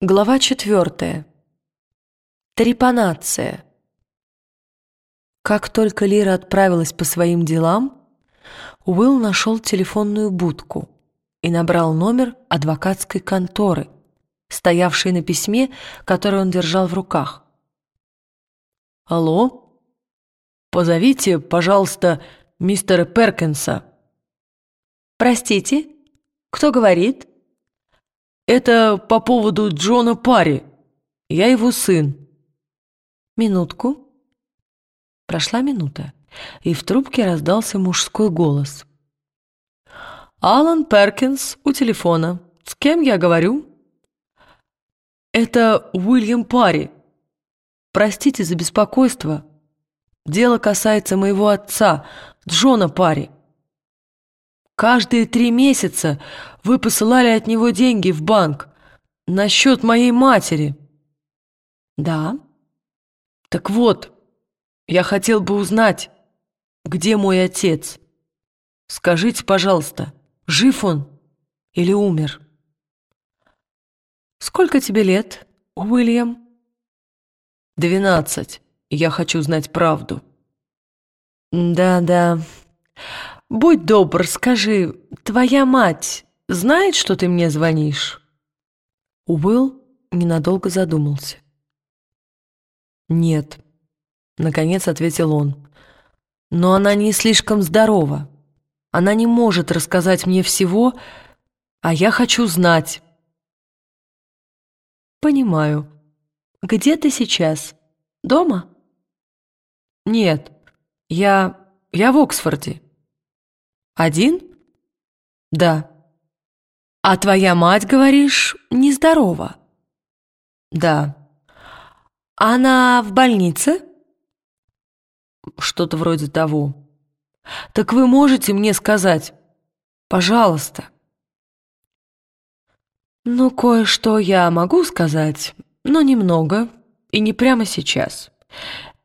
Глава четвертая. Трепанация. Как только Лира отправилась по своим делам, Уилл нашел телефонную будку и набрал номер адвокатской конторы, стоявшей на письме, которое он держал в руках. «Алло? Позовите, пожалуйста, мистера Перкинса». «Простите, кто говорит?» «Это по поводу Джона Парри. Я его сын». «Минутку». Прошла минута, и в трубке раздался мужской голос. «Алан Перкинс у телефона. С кем я говорю?» «Это Уильям Парри. Простите за беспокойство. Дело касается моего отца, Джона Парри. Каждые три месяца вы посылали от него деньги в банк на счет моей матери. Да. Так вот, я хотел бы узнать, где мой отец. Скажите, пожалуйста, жив он или умер? Сколько тебе лет, Уильям? Двенадцать. Я хочу знать правду. Да-да. «Будь добр, скажи, твоя мать знает, что ты мне звонишь?» Уилл ненадолго задумался. «Нет», — наконец ответил он. «Но она не слишком здорова. Она не может рассказать мне всего, а я хочу знать». «Понимаю. Где ты сейчас? Дома?» «Нет, я... я в Оксфорде». Один? Да. А твоя мать, говоришь, нездорова? Да. Она в больнице? Что-то вроде того. Так вы можете мне сказать? Пожалуйста. Ну, кое-что я могу сказать, но немного, и не прямо сейчас.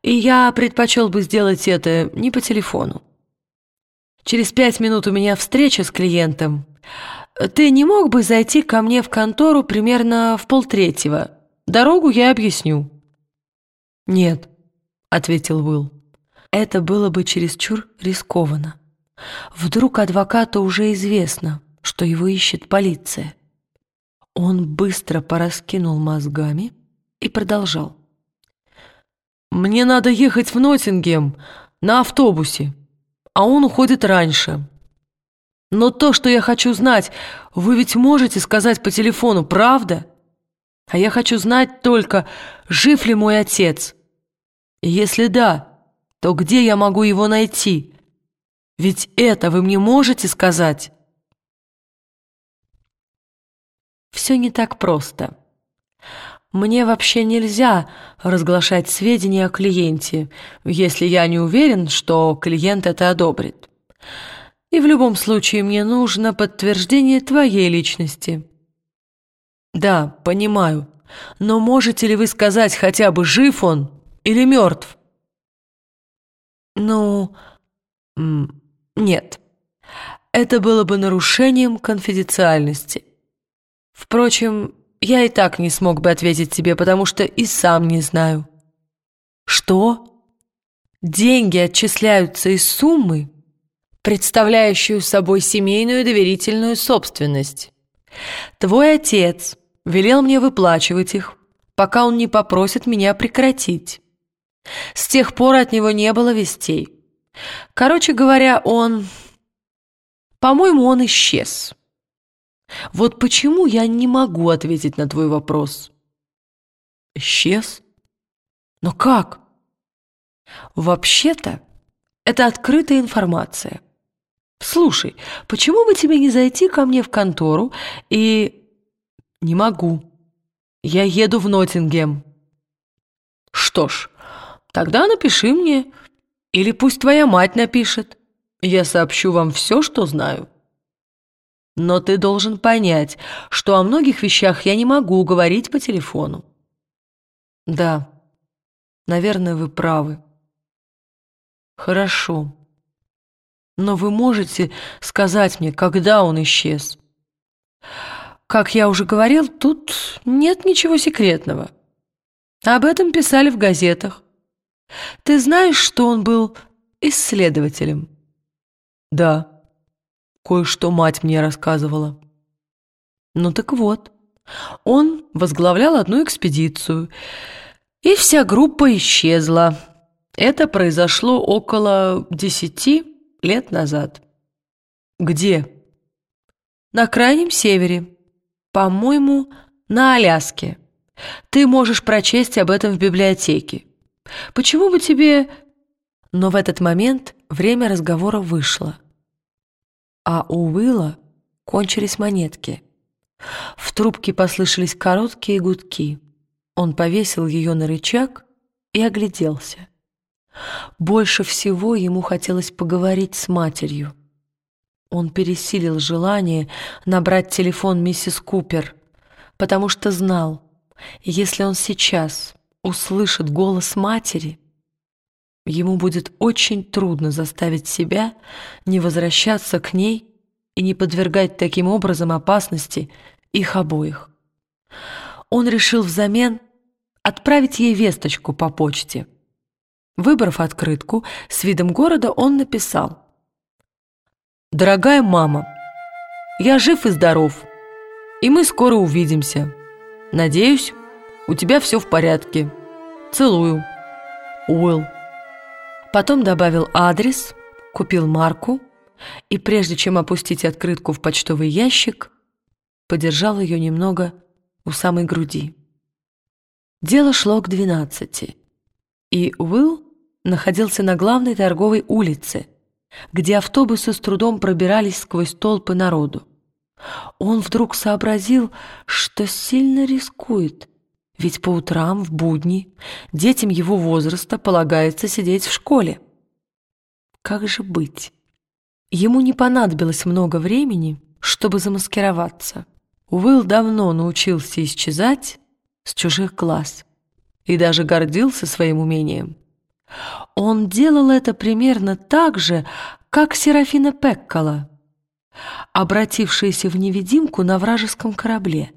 И я предпочел бы сделать это не по телефону. Через пять минут у меня встреча с клиентом. Ты не мог бы зайти ко мне в контору примерно в полтретьего? Дорогу я объясню». «Нет», — ответил Уилл. «Это было бы чересчур рискованно. Вдруг адвокату уже известно, что его ищет полиция». Он быстро пораскинул мозгами и продолжал. «Мне надо ехать в Ноттингем на автобусе а он уходит раньше. Но то, что я хочу знать, вы ведь можете сказать по телефону, правда? А я хочу знать только, жив ли мой отец. И если да, то где я могу его найти? Ведь это вы мне можете сказать? Все не так просто. Мне вообще нельзя разглашать сведения о клиенте, если я не уверен, что клиент это одобрит. И в любом случае мне нужно подтверждение твоей личности. Да, понимаю. Но можете ли вы сказать, хотя бы жив он или мертв? Ну, нет. Это было бы нарушением конфиденциальности. Впрочем, я и так не смог бы ответить тебе, потому что и сам не знаю. Что? Деньги отчисляются из суммы, представляющую собой семейную доверительную собственность. Твой отец велел мне выплачивать их, пока он не попросит меня прекратить. С тех пор от него не было вестей. Короче говоря, он... По-моему, он исчез. Вот почему я не могу ответить на твой вопрос. Исчез? Но как? Вообще-то, это открытая информация. Слушай, почему бы тебе не зайти ко мне в контору и... Не могу. Я еду в Ноттингем. Что ж, тогда напиши мне, или пусть твоя мать напишет. Я сообщу вам все, что знаю. Но ты должен понять, что о многих вещах я не могу говорить по телефону. Да, наверное, вы правы. Хорошо. Но вы можете сказать мне, когда он исчез? Как я уже говорил, тут нет ничего секретного. Об этом писали в газетах. Ты знаешь, что он был исследователем? Да, кое-что мать мне рассказывала. Ну так вот, он возглавлял одну экспедицию, и вся группа исчезла. Это произошло около десяти лет назад. Где? На крайнем севере. По-моему, на Аляске. Ты можешь прочесть об этом в библиотеке. Почему бы тебе... Но в этот момент время разговора вышло. А у Уилла кончились монетки. В трубке послышались короткие гудки. Он повесил ее на рычаг и огляделся. Больше всего ему хотелось поговорить с матерью. Он пересилил желание набрать телефон миссис Купер, потому что знал, если он сейчас услышит голос матери, ему будет очень трудно заставить себя не возвращаться к ней и не подвергать таким образом опасности их обоих. Он решил взамен отправить ей весточку по почте. Выбрав открытку, с видом города он написал «Дорогая мама, я жив и здоров, и мы скоро увидимся. Надеюсь, у тебя все в порядке. Целую. Уилл». Потом добавил адрес, купил марку и, прежде чем опустить открытку в почтовый ящик, подержал ее немного у самой груди. Дело шло к двенадцати, и Уилл находился на главной торговой улице, где автобусы с трудом пробирались сквозь толпы народу. Он вдруг сообразил, что сильно рискует, ведь по утрам в будни детям его возраста полагается сидеть в школе. Как же быть? Ему не понадобилось много времени, чтобы замаскироваться. Уилл давно научился исчезать с чужих глаз и даже гордился своим умением. Он делал это примерно так же, как Серафина Пеккола, обратившаяся в невидимку на вражеском корабле.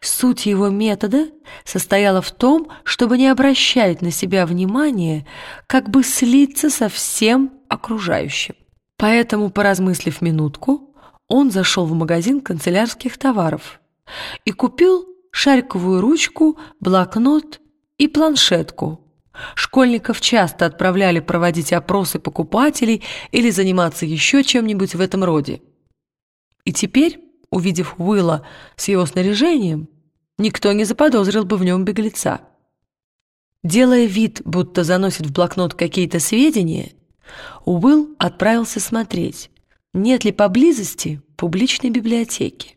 Суть его метода состояла в том, чтобы не обращать на себя внимания, как бы слиться со всем окружающим. Поэтому, поразмыслив минутку, он зашел в магазин канцелярских товаров и купил шариковую ручку, блокнот и планшетку. Школьников часто отправляли проводить опросы покупателей или заниматься еще чем-нибудь в этом роде. И теперь, увидев Уилла с его снаряжением, никто не заподозрил бы в нем беглеца. Делая вид, будто заносит в блокнот какие-то сведения, Уилл отправился смотреть, нет ли поблизости публичной библиотеки.